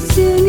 sesini